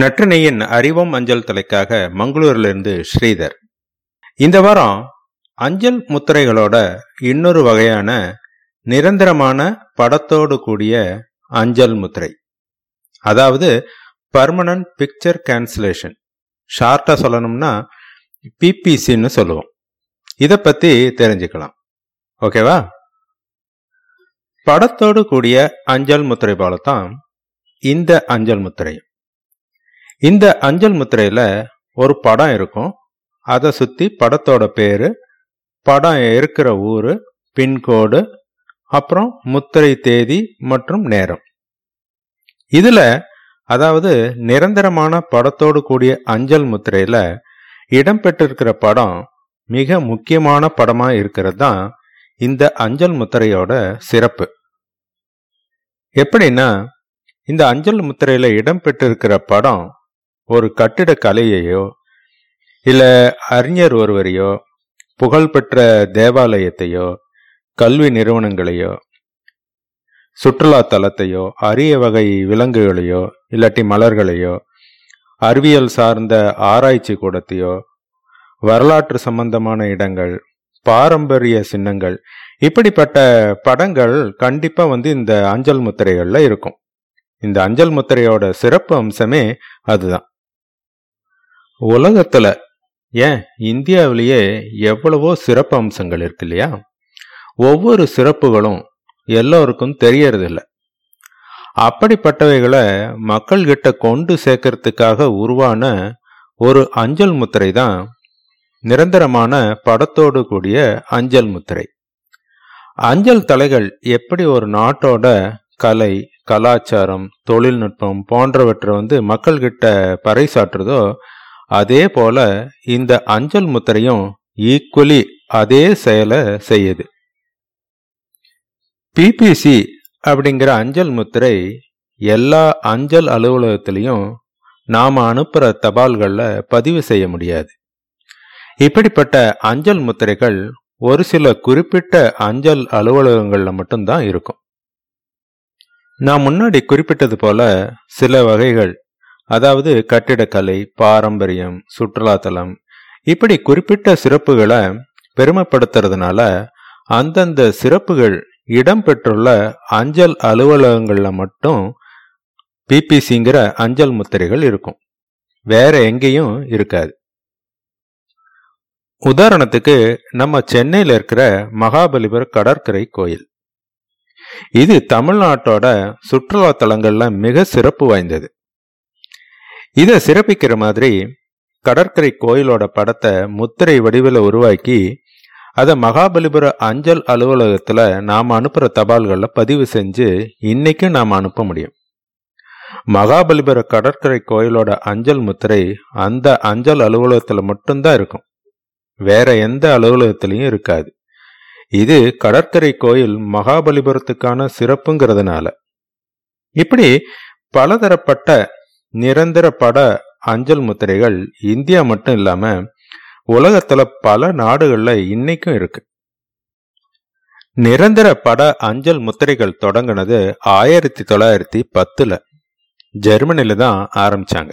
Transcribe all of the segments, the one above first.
நற்றினையின் அறிவம் அஞ்சல் தலைக்காக மங்களூரிலிருந்து ஸ்ரீதர். இந்த வாரம் அஞ்சல் முத்திரைகளோட இன்னொரு வகையான நிரந்தரமான படத்தோடு கூடிய அஞ்சல் முத்திரை. அதாவது பர்மனன்ட் பிக்சர் கேன்சலேஷன் ஷார்ட்டா சொல்லணும்னா பிபிசின்னு சொல்லுவோம். இதை பத்தி தெரிஞ்சுக்கலாம். ஓகேவா? படத்தோடு கூடிய அஞ்சல் முத்திரை போலத்தான் இந்த அஞ்சல் முத்திரையும். இந்த அஞ்சல் முத்திரையில ஒரு படம் இருக்கும். அதை சுத்தி படத்தோட பேரு படம் இருக்கிற ஊரு பின்கோடு அப்புறம் முத்திரை தேதி மற்றும் நேரம். இதுல அதாவது நிரந்தரமான படத்தோடு கூடிய அஞ்சல் முத்திரையில இடம்பெற்றிருக்கிற படம் மிக முக்கியமான படமா இருக்கிறது தான் இந்த அஞ்சல் முத்திரையோட சிறப்பு. எப்படின்னா இந்த அஞ்சல் முத்திரையில இடம்பெற்றிருக்கிற படம் ஒரு கட்டிட கலையையோ இல்ல அறிஞர் ஒருவரையோ புகழ்பெற்ற தேவாலயத்தையோ கல்வி நிறுவனங்களையோ சுற்றுலா தலத்தையோ அரிய வகை விலங்குகளையோ இல்லாட்டி மலர்களையோ அறிவியல் சார்ந்த ஆராய்ச்சி கூடத்தையோ வரலாற்று சம்பந்தமான இடங்கள் பாரம்பரிய சின்னங்கள் இப்படிப்பட்ட படங்கள் கண்டிப்பா வந்து இந்த அஞ்சல் முத்திரைகள்ல இருக்கும். இந்த அஞ்சல் முத்திரையோட சிறப்பு அம்சமே அதுதான். உலகத்துல ஏன் இந்தியாவிலேயே எவ்வளவோ சிறப்பு அம்சங்கள் இருக்கு இல்லையா? ஒவ்வொரு சிறப்புகளும் எல்லோருக்கும் தெரியறதில்ல. அப்படிப்பட்டவைகளை மக்கள்கிட்ட கொண்டு சேர்க்கறதுக்காக உருவான ஒரு அஞ்சல் முத்திரை தான் நிரந்தரமான படத்தோடு கூடிய அஞ்சல் முத்திரை. அஞ்சல் தலைகள் எப்படி ஒரு நாட்டோட கலை கலாச்சாரம் தொழில்நுட்பம் போன்றவற்றை வந்து மக்கள்கிட்ட பறைசாற்றுதோ அதே போல இந்த அஞ்சல் முத்திரையும் ஈக்குவலி அதே செயலை செய்யுது. பிபிசி அப்படிங்கிற அஞ்சல் முத்திரை எல்லா அஞ்சல் அலுவலகத்திலையும் நாம் அனுப்புகிற தபால்களில் பதிவு செய்ய முடியாது. இப்படிப்பட்ட அஞ்சல் முத்திரைகள் ஒரு சில குறிப்பிட்ட அஞ்சல் அலுவலகங்களில் மட்டும்தான் இருக்கும். நான் முன்னாடி குறிப்பிட்டது போல சில வகைகள் அதாவது கட்டிடக்கலை பாரம்பரியம் சுற்றுலாத்தலம் இப்படி குறிப்பிட்ட சிறப்புகளை பெருமைப்படுத்துறதுனால அந்தந்த சிறப்புகள் இடம்பெற்றுள்ள அஞ்சல் அலுவலகங்களில் மட்டும் பிபிசிங்கிற அஞ்சல் முத்திரைகள் இருக்கும். வேற எங்கேயும் இருக்காது. உதாரணத்துக்கு நம்ம சென்னையில் இருக்கிற மகாபலிபுர கடற்கரை கோயில். இது தமிழ்நாட்டோட சுற்றுலா தலங்கள்ல மிக சிறப்பு வாய்ந்தது. இதை சிறப்பிக்கிற மாதிரி கடற்கரை கோயிலோட படத்தை முத்திரை வடிவில் உருவாக்கி அதை மகாபலிபுர அஞ்சல் அலுவலகத்தில் நாம் அனுப்புகிற தபால்களை பதிவு செஞ்சு இன்னைக்கும் நாம் அனுப்ப முடியும். மகாபலிபுர கடற்கரை கோயிலோட அஞ்சல் முத்திரை அந்த அஞ்சல் அலுவலகத்தில் மட்டும்தான் இருக்கும். வேற எந்த அலுவலகத்திலையும் இருக்காது. இது கடற்கரை கோயில் மகாபலிபுரத்துக்கான சிறப்புங்கிறதுனால. இப்படி பலதரப்பட்ட நிரந்தர பட அஞ்சல் முத்திரைகள் இந்தியா மட்டும் இல்லாம உலகத்துல பல நாடுகள்ல இன்னைக்கும் இருக்கு. நிரந்தர பட அஞ்சல் முத்திரைகள் தொடங்கினது ஆயிரத்தி தொள்ளாயிரத்தி பத்துல. ஜெர்மனில தான் ஆரம்பிச்சாங்க.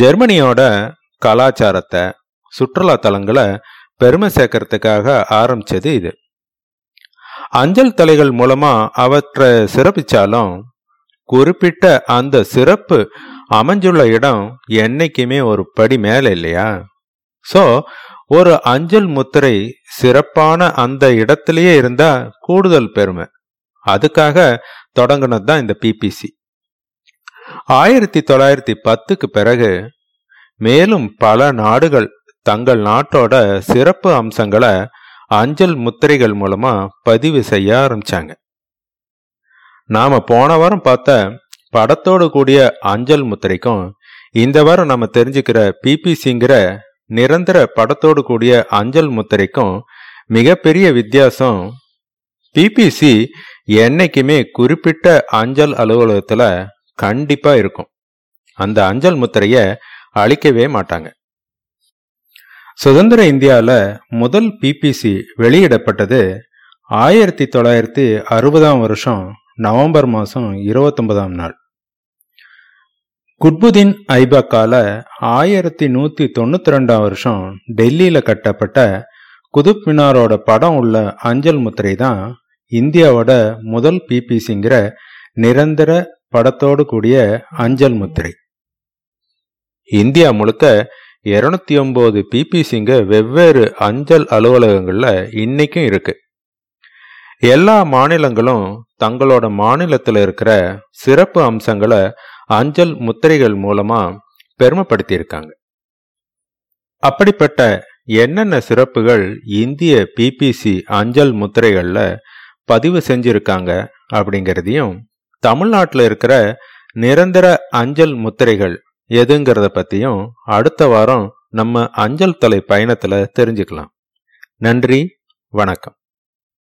ஜெர்மனியோட கலாச்சாரத்தை சுற்றுலா தலங்களை பெருமை சேர்க்கறதுக்காக ஆரம்பிச்சது இது. அஞ்சல் தலைகள் மூலமா அவற்றை சிறப்பிச்சாலும் குறிப்பிட்ட அந்த சிறப்பு அமைஞ்சுள்ள இடம் என்னைக்குமே ஒரு படி மேல இல்லையா? சோ ஒரு அஞ்சல் முத்திரை சிறப்பான அந்த இடத்திலேயே இருந்தா கூடுதல் பெருமை. அதுக்காக தொடங்கினது தான் இந்த பிபிசி ஆயிரத்தி தொள்ளாயிரத்தி பத்துக்கு பிறகு மேலும் பல நாடுகள் தங்கள் நாட்டோட சிறப்பு அம்சங்களை அஞ்சல் முத்திரைகள் மூலமா பதிவு செய்ய ஆரம்பிச்சாங்க. நாம போன வாரம் பார்த்த படத்தோடு கூடிய அஞ்சல் முத்திரைக்கும் இந்த வாரம் நம்ம தெரிஞ்சுக்கிற பிபிசிங்கிற நிரந்தர படத்தோடு கூடிய அஞ்சல் முத்திரைக்கும் மிகப்பெரிய வித்தியாசம் பிபிசி என்னைக்குமே குறிப்பிட்ட அஞ்சல் அலுவலகத்துல கண்டிப்பா இருக்கும். அந்த அஞ்சல் முத்திரைய அழிக்கவே மாட்டாங்க. சுதந்திர இந்தியாவில் முதல் பிபிசி வெளியிடப்பட்டது ஆயிரத்தி தொள்ளாயிரத்தி அறுபதாம் வருஷம் நவம்பர் மாதம் இருபத்தொன்பதாம் நாள். குட்புதீன் ஐபக்கால ஆயிரத்தி நூத்தி தொண்ணூத்தி ரெண்டாம் வருஷம் டெல்லியில கட்டப்பட்ட குதுப் மினாரோட படம் உள்ள அஞ்சல் முத்திரை தான் இந்தியாவோட முதல் பிபிசிங்கிற நிரந்தர படத்தோடு கூடிய அஞ்சல் முத்திரை. இந்தியா முழுக்க இருநூத்தி ஒன்பது பிபிசிங்க வெவ்வேறு அஞ்சல் அலுவலகங்கள்ல இன்னைக்கும் இருக்கு. எல்லா மாநிலங்களும் தங்களோட மாநிலத்தில் இருக்கிற சிறப்பு அம்சங்களை அஞ்சல் முத்திரைகள் மூலமா பெருமைப்படுத்தியிருக்காங்க. அப்படிப்பட்ட என்னென்ன சிறப்புகள் இந்திய பிபிசி அஞ்சல் முத்திரைகளில் பதிவு செஞ்சிருக்காங்க அப்படிங்கிறதையும் தமிழ்நாட்டில் இருக்கிற நிரந்தர அஞ்சல் முத்திரைகள் எதுங்கிறத பற்றியும் அடுத்த வாரம் நம்ம அஞ்சல் தலை பயணத்தில் தெரிஞ்சுக்கலாம். நன்றி வணக்கம்.